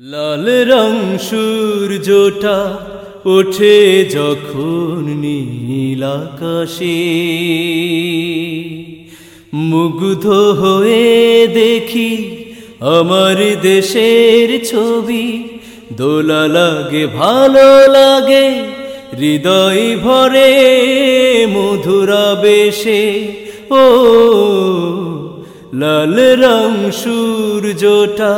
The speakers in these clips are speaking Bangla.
লাল রং সূর্যটা ওঠে যখন নীল আকাশে। মুগ্ধ হয়ে দেখি আমার দেশের ছবি, দোলা লাগে, ভালো লাগে, হৃদয় ভরে মধুরা বেশে ও, লাল রং সূর্যটা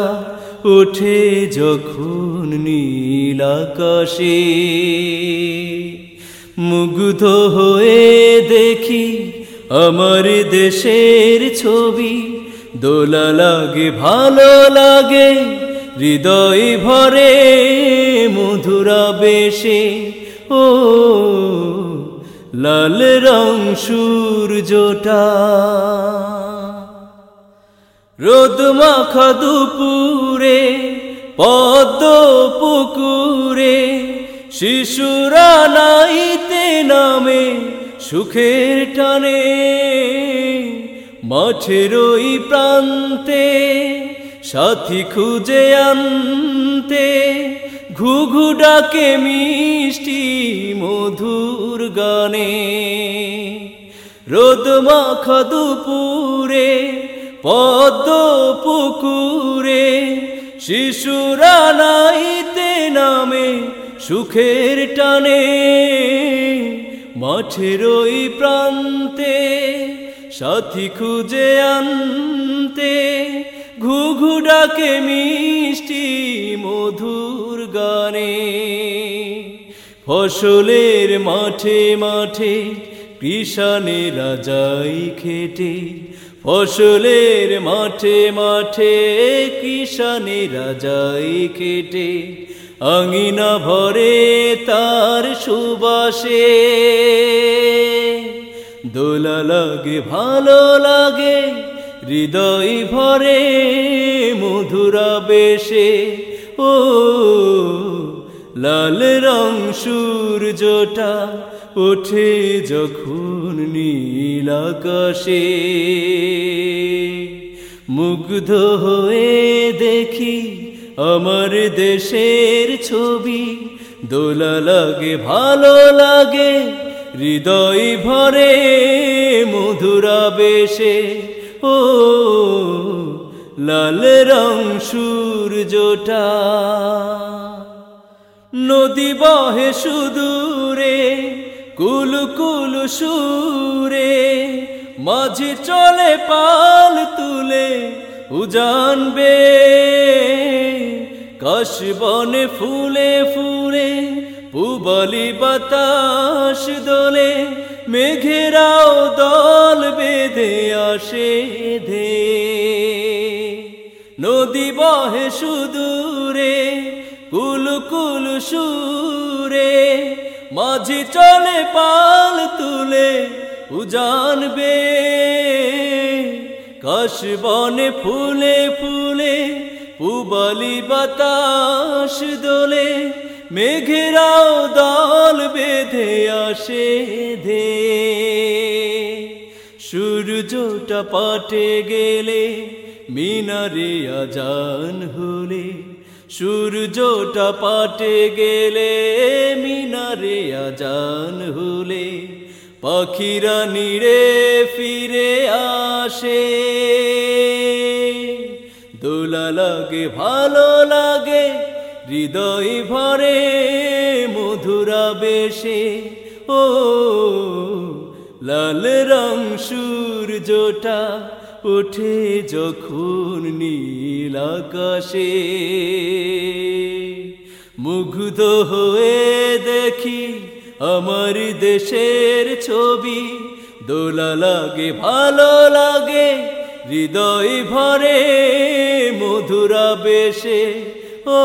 ওঠে যখন নীল আকাশে। মুগ্ধ হয়ে দেখি আমার দেশের ছবি। দোলা লাগে, ভালো লাগে, হৃদয় ভরে মধুরা বেশে। ও, লাল রং সূর্যটা। রোদ মাখা দুপুরে, পদ্ম পুকুরে, শিশুরা নাইতে নামে সুখের টানে। মাঠের ওই প্রান্তে সাথী খুঁজে আনতে, ঘুঘু ডাকে মিষ্টি মধুর গানে। রোদ মাখা দুপুরে পদ্ম পুকুরে শিশুরা নাইতে নামে সুখের টানে। মাঠের ওই প্রান্তে সাথী খুঁজে আনতে, ঘুঘু ডাকে মিষ্টি মধুর গানে। ফসলের মাঠে মাঠে কৃষানেরা যাই খেটে, ফসলের মাঠে মাঠে কৃষানেরা যাই খেটে, আঙিনা ভরে তার সুবাসে। দোলা লাগে, ভালো লাগে, হৃদয় ভরে মধুরা বেশে। ও, লাল রং সূর্যটা ওঠে যখন নীল আকাশে মুগ্ধ হয়ে দেখি আমার দেশের ছবি। দোলা লাগে, ভালো লাগে, হৃদয় ভরে মধুরা বেশে ও, লাল রং সূর্যটা। নদী বহে সুদূরে কুল কুল সুরে, মাঝে চলে পাল তুলে উজানবে। কাশ বনে ফুলে ফুলে, পুবলি বাতাস দোলে, মেঘেরাও দল বেঁধে আসে ধে নদী বহে সুদূরে, কুল কুল সুরে মাঝি চলে পাল তুলে উজানবে কাশ বনে ফুলে ফুলে পুবলি বাতাস দোলে, মেঘেরাও দল বেঁধে আসে ধে। সূর্যটা পাটে গেলে, মিনারে আজান হলে, সূর্যটা পাটে গেলে মিনারে আজান হলে পাখিরা নিড়ে ফিরে আসে। দোলা লাগে, ভালো লাগে, হৃদয় ভরে মধুরা বেশে ও, লাল রং সূর্যটা ওঠে যখন নীল আকাশে। মুগ্ধ হয়ে দেখি আমার দেশের ছবি। দোলা লাগে, ভালো লাগে, হৃদয় ভরে মধুরা বেশে ও,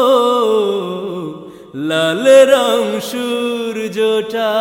লাল রং সূর্যটা।